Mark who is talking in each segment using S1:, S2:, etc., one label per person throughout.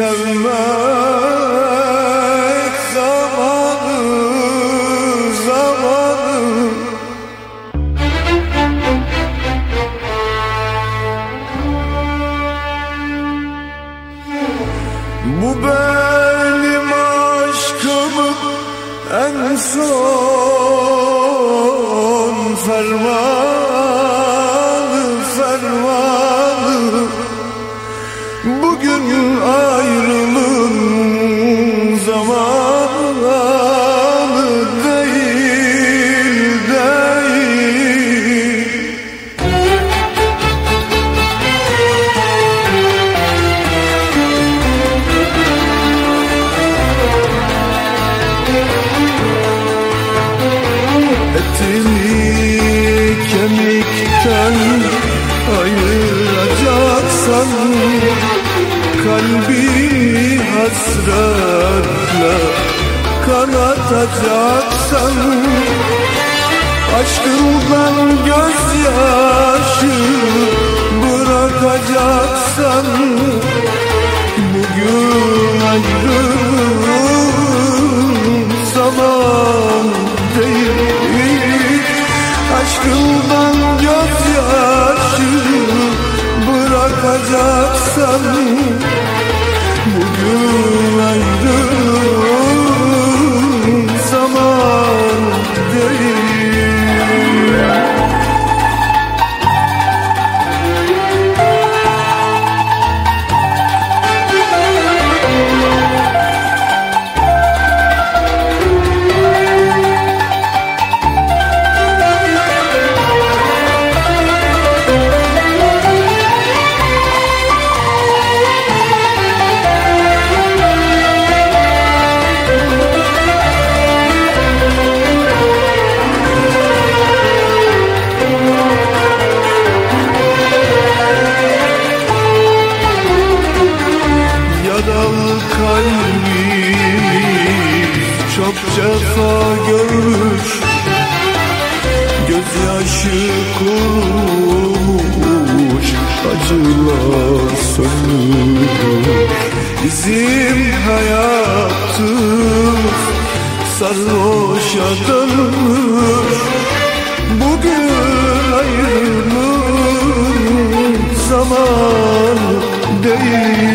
S1: Sarah. atacaksan Aşkından gözyaşı bırakacaksan Bugün ayrılığın zaman değil. Aşkından gözyaşı bırakacaksan you.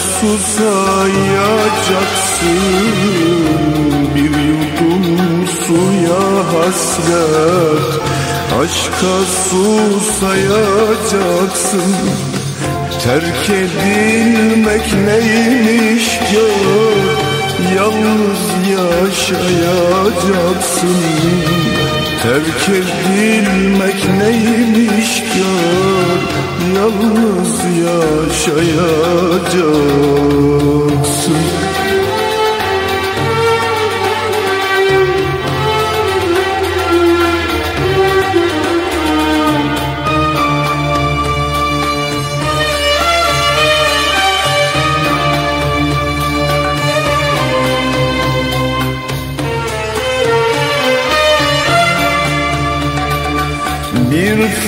S1: Susayacaksın Bir yudum suya hasret Aşka susayacaksın Terk edilmek neymiş gör Yalnız yaşayacaksın Terk edilmek neymiş gör Yalnız yaşayacaksın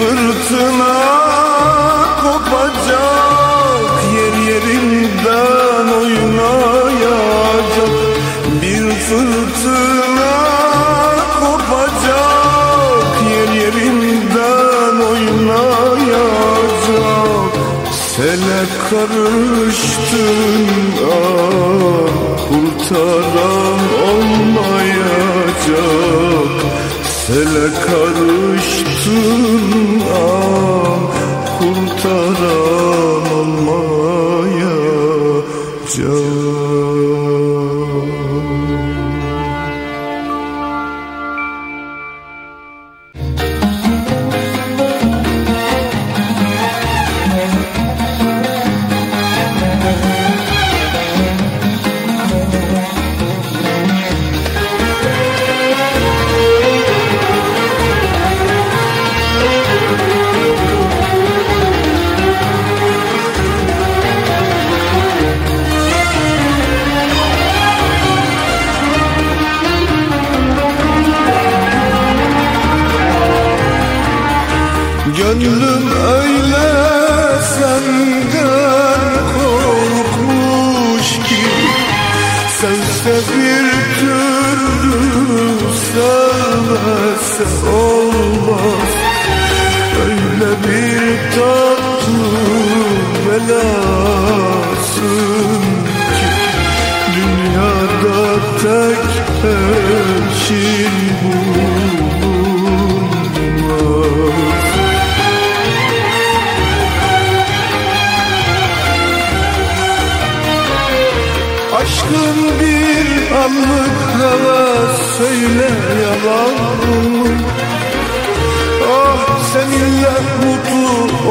S1: fırtına kopacak Yer yerinden oynayacak Bir fırtına kopacak Yer yerinden oynayacak Sele karıştın ah Kurtaran olmayacak. Sele karıştın ah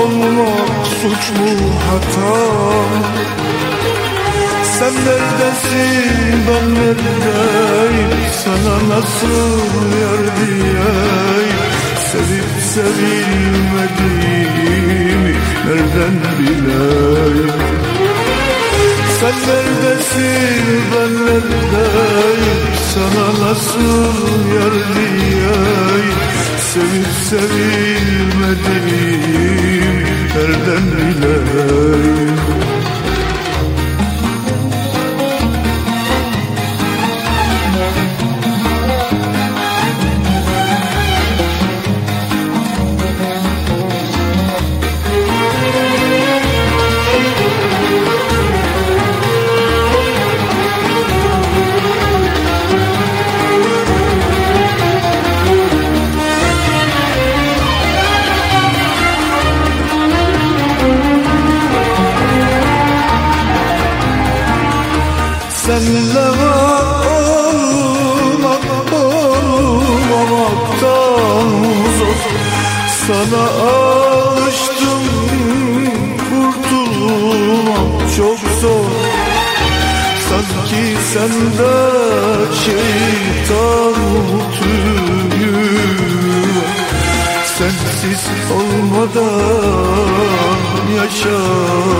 S1: olmak suç mu hata. Sen neredesin ben neredeyim? Sana nasıl yar diyeyim? Sevip sevilmediğimi nereden bileyim? Sen neredesin ben neredeyim? Sana nasıl yar diyeyim Sevip sevilmediğim nereden bileyim Senle var olmak olmamaktan zor Sana alıştım kurtulmak çok zor. Sanki sende şeytan tüyü Sensiz olmadan yaşamıyor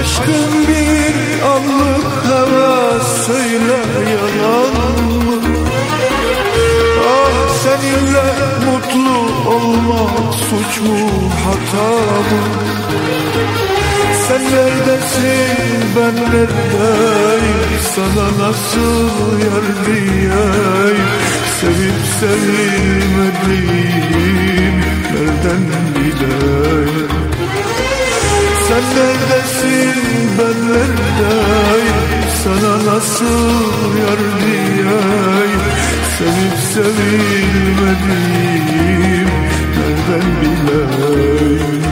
S1: Aşkın bir anlık heves söyle yalan mı? Ah seninle mutlu olmak suç mu hata mı? Sen neredesin ben neredeyim Sana nasıl yar diyeyim Sevip sevilmediğim nereden bileyim sen neredesin? Ben neredeyim? Sana nasıl yar diyeyim? Sevip sevilmediğim nereden bileyim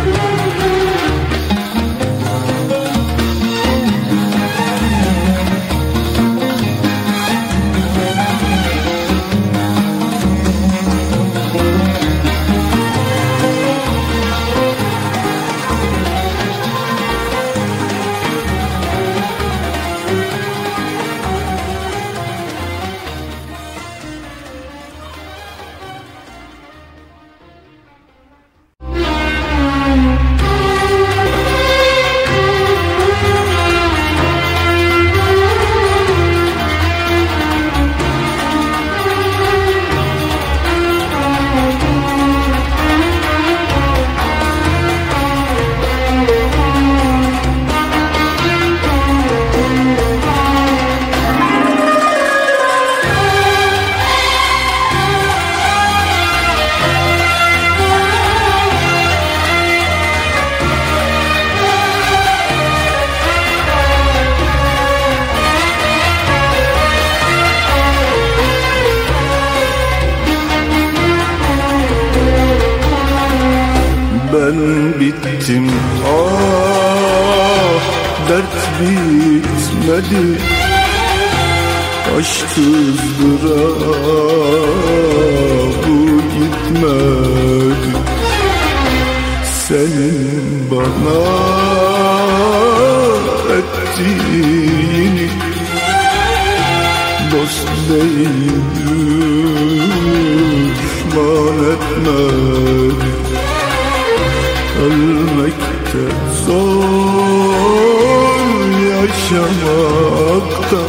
S1: yaşamakta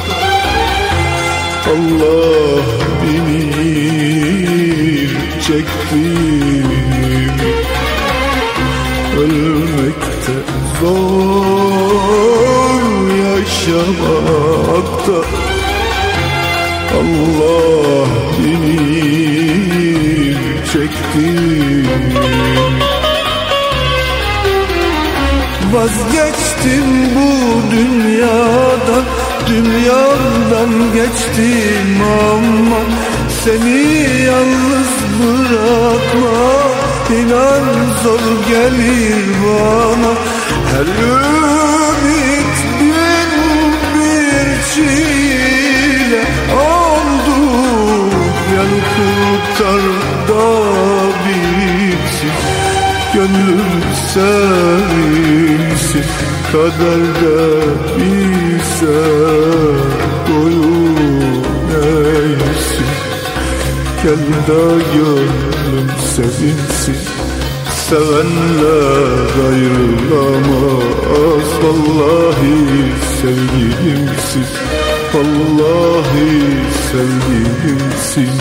S1: Allah bilir çektiğimi Ölmekte zor yaşamakta Allah bilir çektiğimi Vazgeçtim bu dünyadan Dünyadan geçtim ama Seni yalnız bırakma. İnan zor gelir bana. Her ümit bin bir çile oldu. Yan kurtar da bitsin Gönlüm sensin Kaderde ise boyun eğsin Gel de gönlüm sevinsin Sevenler ayrılamaz Vallahi sevgilimsiz Vallahi sevgilimsiz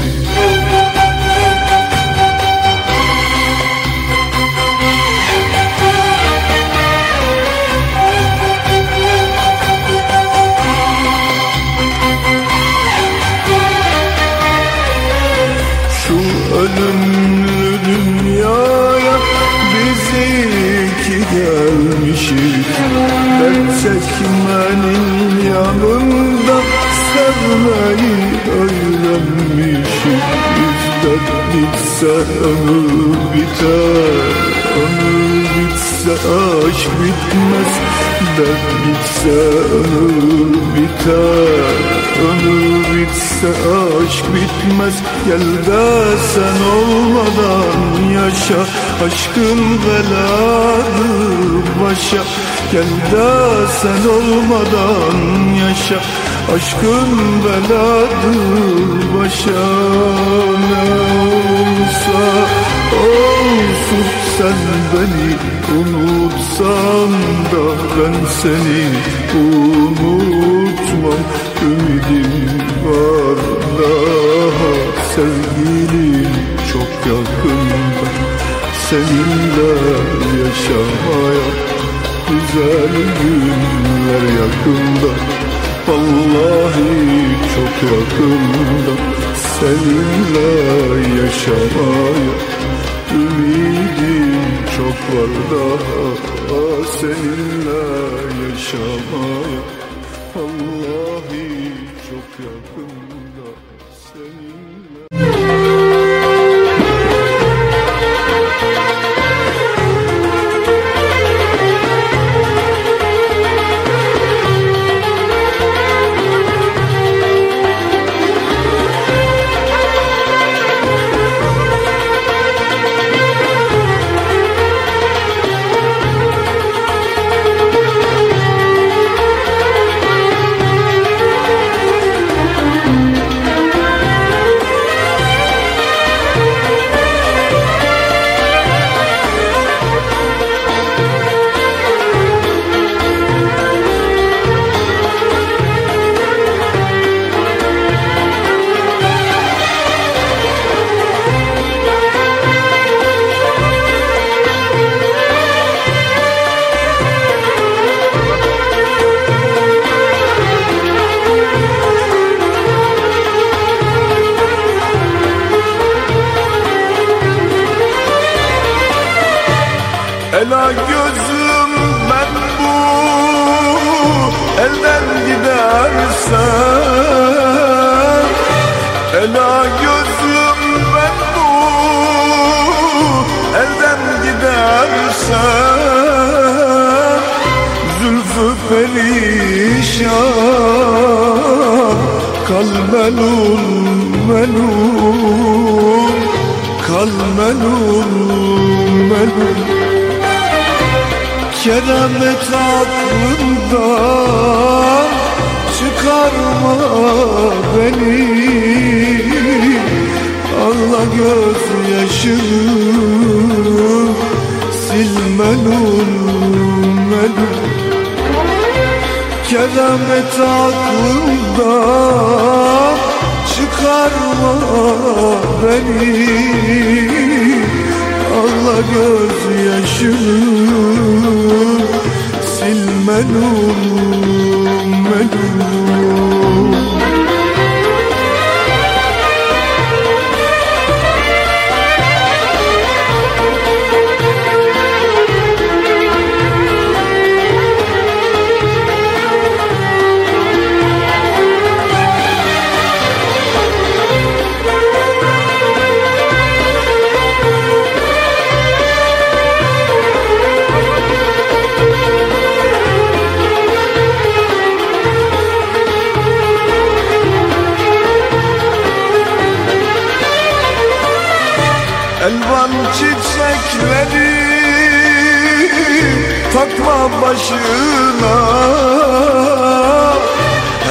S1: Dert bitse ömür biter. Ömür bitse aşk bitmez. Gel de sen olmadan yaşa. Aşkın beladır başa Gel de sen olmadan yaşa. Aşkın beladır başa Ne olsa. Olsun sen beni unutsan da ben seni unutmam. Ümidim var daha sevgilim çok yakında. Seninle yaşamaya güzel günler yakında. Vallahi çok yakında. Seninle yaşamaya Ümidim çok var daha. Seninle yaşamaya. Vallahi çok yakında. Seninle Ela gözüm ben bu elden gidersen Zülfü perişan kal melul melul Kal melul melul Keremet aklından çıkarma beni. Ağla gözyaşını sil melul Keremet aklından çıkarma beni. Ağla gözyaşını sil melul çiçekleri takma başına.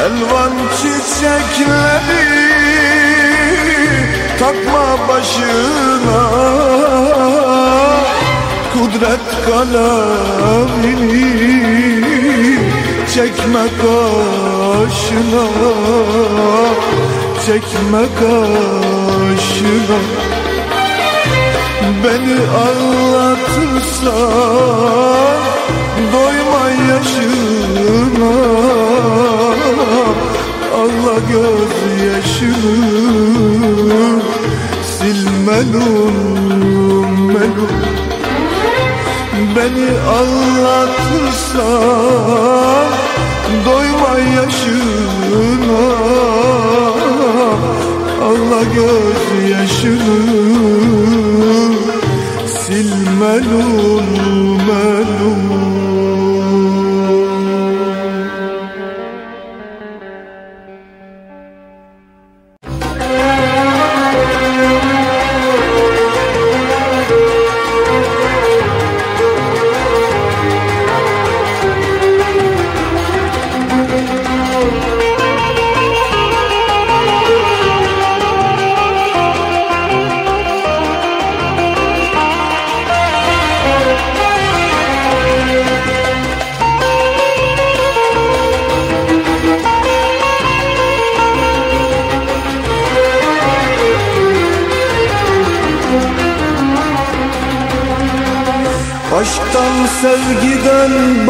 S1: Elvan çiçekleri takma başına. Kudret kalemini çekme kaşına. Çekme kaşına Beni ağlatırsan Doyma yaşına. Allah göz yaşını Sil melun melun. Beni ağlatırsan Doyma yaşına. Allah göz yaşını ملول ملول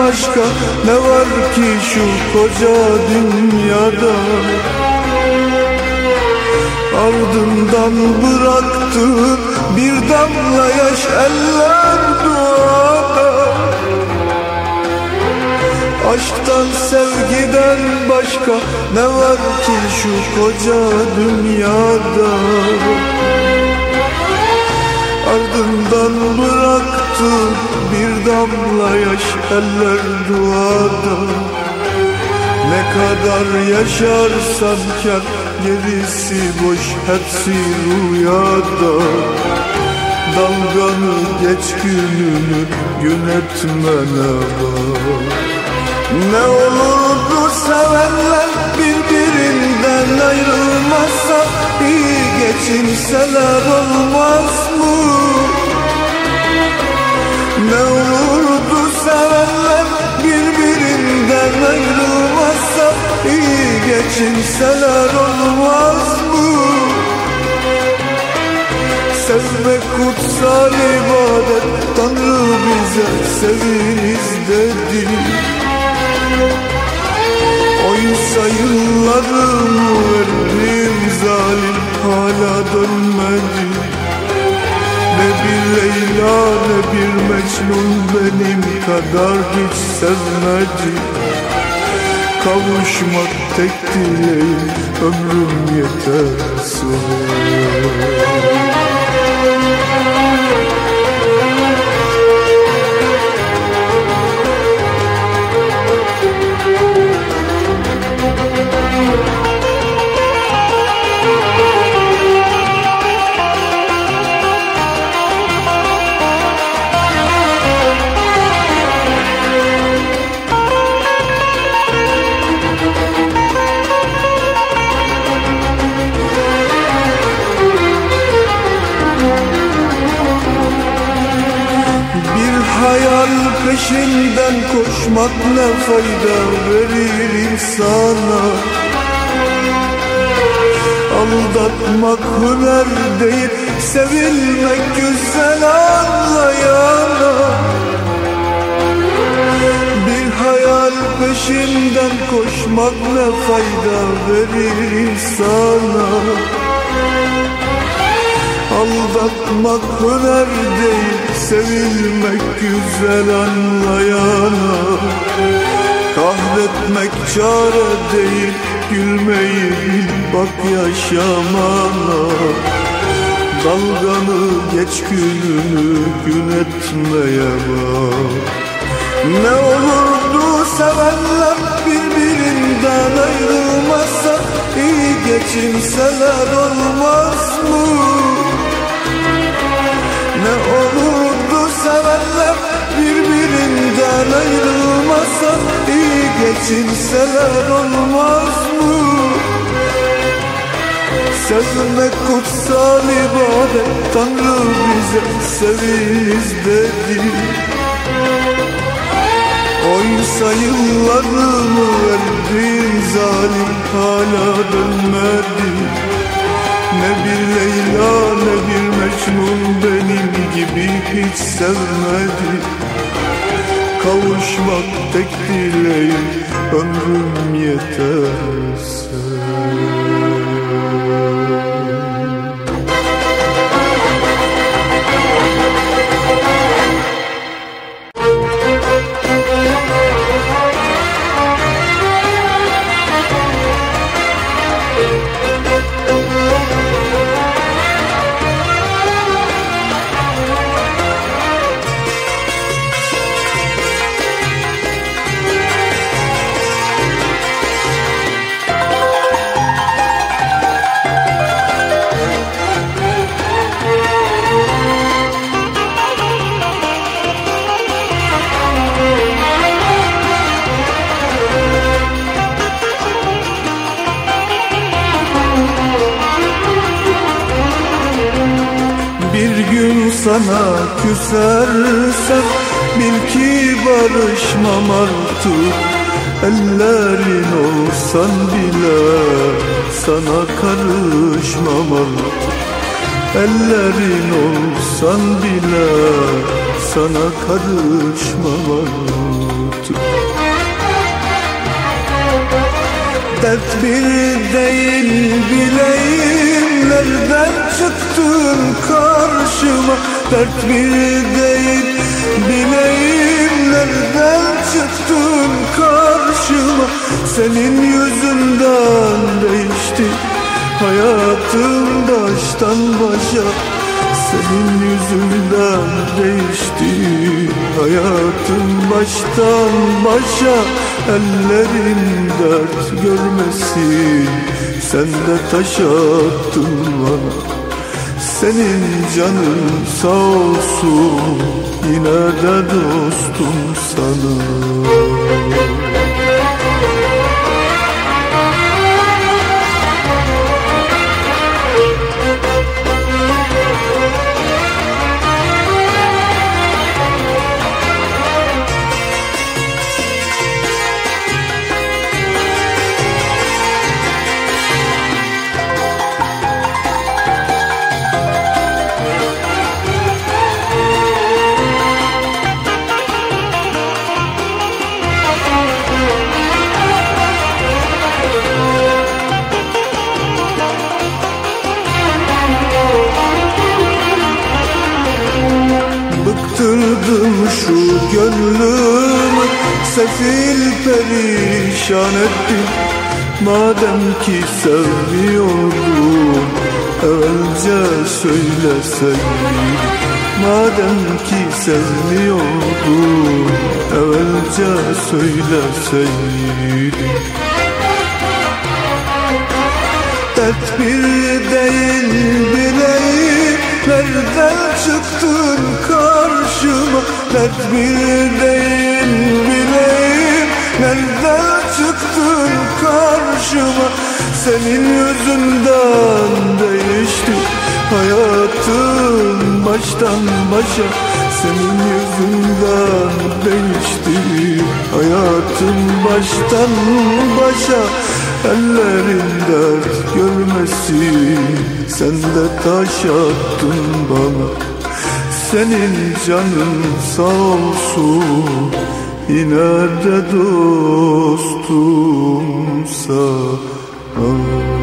S1: başka ne var ki şu koca dünyada? Ardından bıraktı bir damla yaş eller duada. Aşktan sevgiden başka ne var ki şu koca dünyada? Ardından bıraktı damla yaş eller duada. Ne kadar yaşarsan kar gerisi boş hepsi rüyada. Dalganı geç gününü yönetmene bak. Ne olurdu sevenler birbirinden ayrılmazsa iyi geçinseler olmaz bize seviniz dedi. Oysa yıllarımı verdim zalim hala dönmedi. Ne bir Leyla ne bir Mecnun benim kadar hiç sevmedi. Kavuşmak tek dileğim ömrüm yeter Bir peşinden koşmak ne fayda verir insana Aldatmak hüner değil Sevilmek güzel anlayana. Bir hayal peşinden koşmak ne fayda verir insana Aldatmak hüner değil Sevilmek güzel anlayana Kahretmek çare değil Gülmeyi bil bak yaşamana Dalganı geç gününü gün etmeye bak Ne olurdu sevenler birbirinden ayrılmazsa iyi geçinseler olmaz mı? Ne olurdu sevenler birbirinden ayrılmasa iyi geçinseler olmaz mı? Sevmek kutsal ibadet Tanrı bize seviniz dedi. Oysa yıllarımı verdiğin zalim hala dönmedi. Ne bir Leyla ne bir Mecnun benim gibi hiç sevmedi. Kavuşmak tek dileğim ömrüm yeterse sana küsersem Bil ki barışmam artık. Ellerin olsan bile Sana karışmam artık. Ellerin olsan bile Sana karışmam artık. Dert bir değil bileyim Nereden çıktın karşıma Dert bir değil bileyim Nereden çıktın karşıma? Senin yüzünden değişti Hayatım baştan başa. Senin yüzünden değişti hayatım baştan başa. Ellerin dert görmesin sen de taş attın bana Senin canın sağ olsun yine de dostum sana ettin. Madem ki sevmiyordun Evvelce söyleseydin Madem ki sevmiyordun Evvelce söyleseydin Dert bir değil bileyim Nereden çıktın karşıma? Dert bir değil çıktın karşıma Senin yüzünden değişti Hayatım baştan başa. Senin yüzünden değişti. Hayatım baştan başa. Ellerin dert görmesin. Sen de taş attın bana. Senin canın sağ olsun. Yine de dostum sana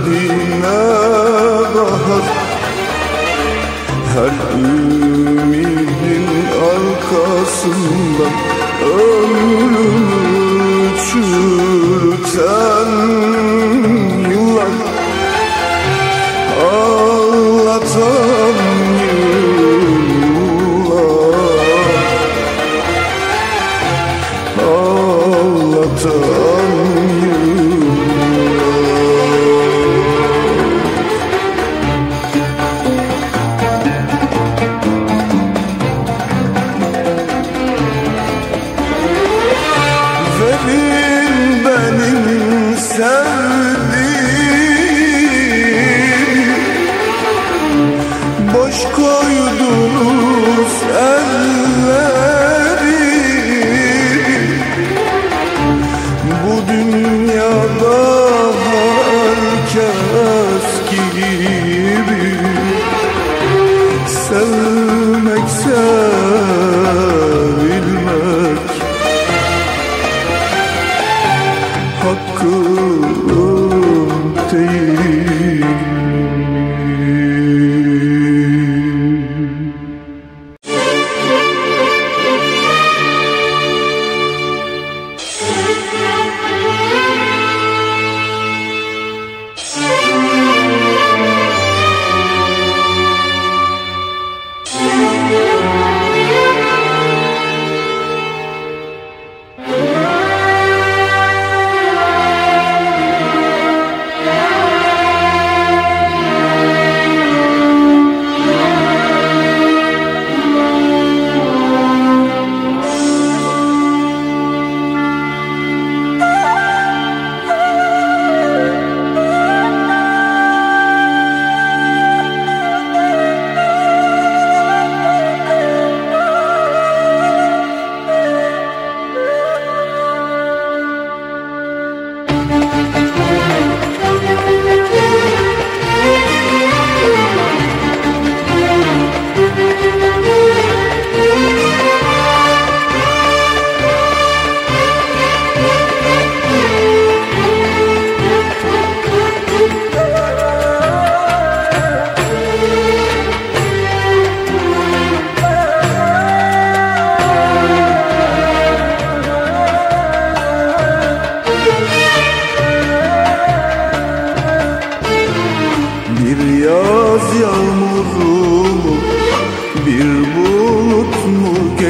S1: Medine bahar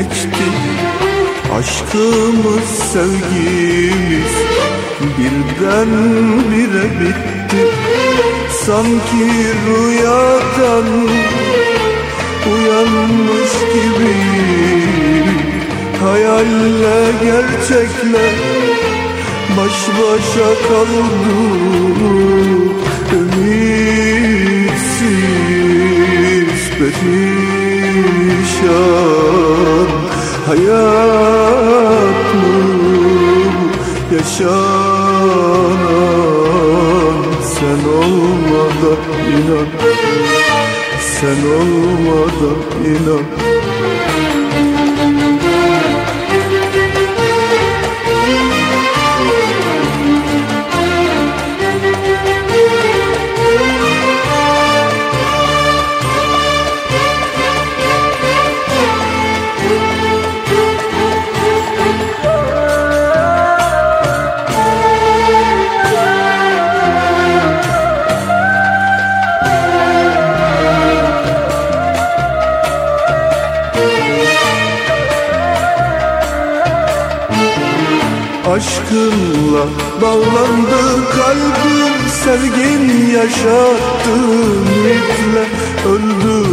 S1: geçti. Aşkımız sevgimiz birden bire bitti. Sanki rüyadan uyanmış gibi Hayalle gerçekle baş başa kaldık. Ümitsiz perişan Hayat mı? Yaşanan Sen olmadan inan Sen olmadan inan bağlandı kalbim Sevgin yaşattı ümitle öldü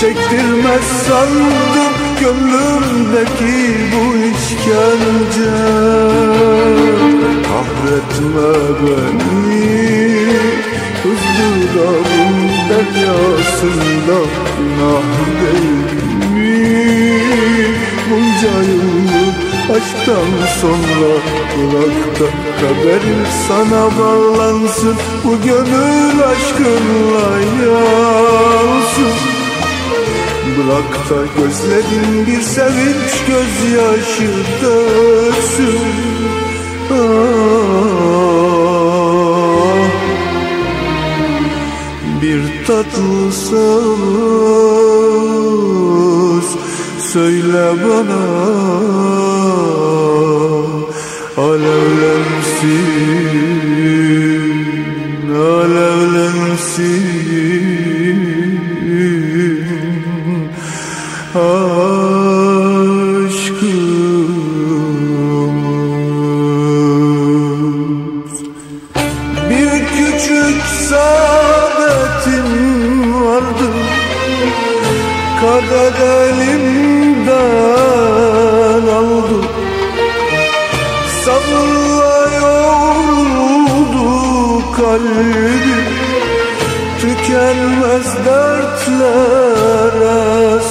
S1: Çektirmez sandım gönlümdeki bu işkence. Kahretme beni ızdırabın deryasında Günah değil mi? Bunca yıllık Aşktan sonra bırak da kaderim sana bağlansın. Bu gönül aşkınla yansın. Bırak da gözlerin bir sevinç gözyaşı döksün. Ah, Bir tatlı söz söyle bana Alevlensin, kalbim Tükenmez dertlere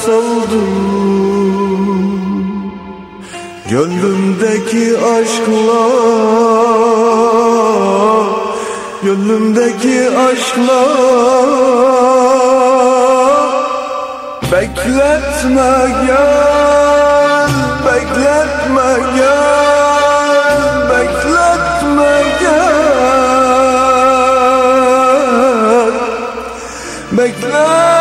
S1: saldım Gönlümdeki aşkla Gönlümdeki aşkla Bekletme gel Bekletme gel Bekletme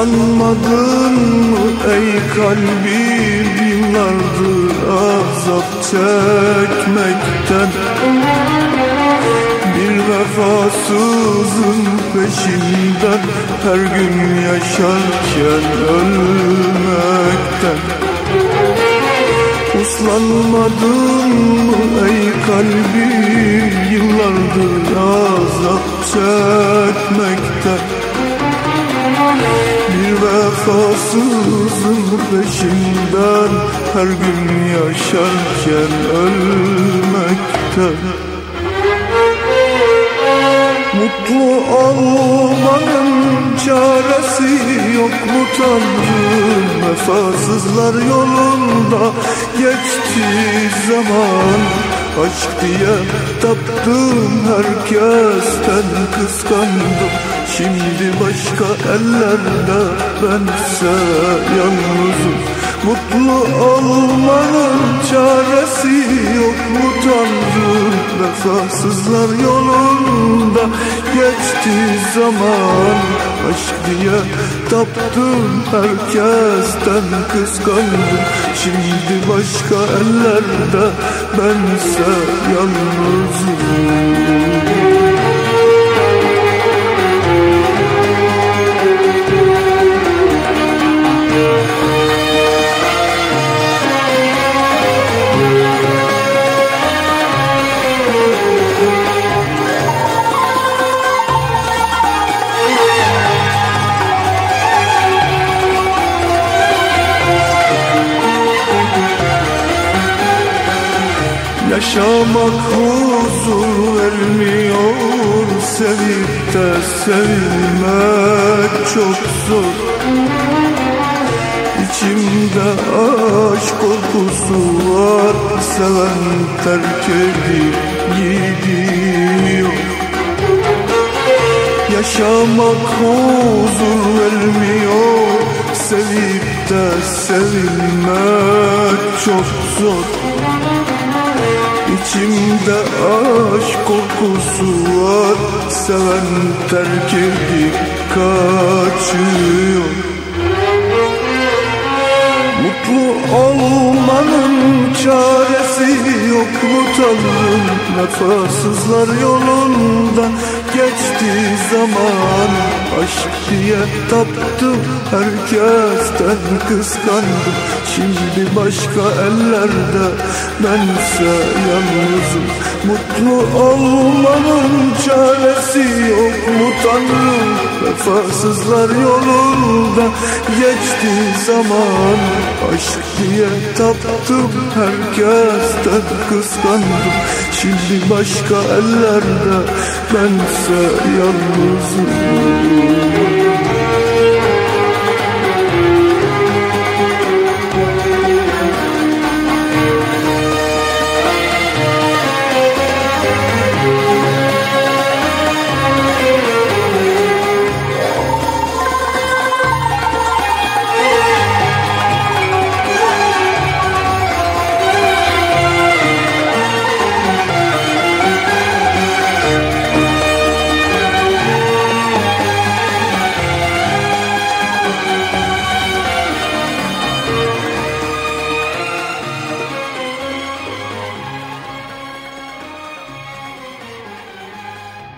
S1: Uslanmadın mı ey kalbim Yıllardır azap çekmekten. Bir vefasızın peşinden Her gün yaşarken ölmekten. Uslanmadın mı ey kalbim Yıllardır azap çekmekte Bir vefasızın peşinden Her gün yaşarken ölmekte. Mutlu olmanın çaresi yok mu tanrım? Vefasızlar yolunda geçti zaman. Aşk diye taptım herkesten kıskandım Şimdi başka ellerde bense yalnızım. Mutlu olmanın çaresi yok. Mu tanrım Vefasızlar yolunda. Geçti zaman Aşk diye taptım herkesten kıskandım. Şimdi başka ellerde bense yalnızım Yaşamak huzur vermiyor Sevip de sevilmek çok zor. İçimde aşk korkusu var Seven terk edip gidiyor. Yaşamak huzur vermiyor Sevip de sevilmek çok zor İçimde aşk kokusu var. Seven terk edip kaçıyor. Mutlu olmanın çaresi yok mu tanrım Vefasızlar yolunda geçti zaman. Aşk diye taptım herkesten kıskandım. Şimdi başka ellerde bense yalnızım. Mutlu olmanın çaresi yok mu tanrım Vefasızlar yolunda geçti zaman. Aşk diye taptım herkesten kıskandım Şimdi başka ellerde bense yalnızım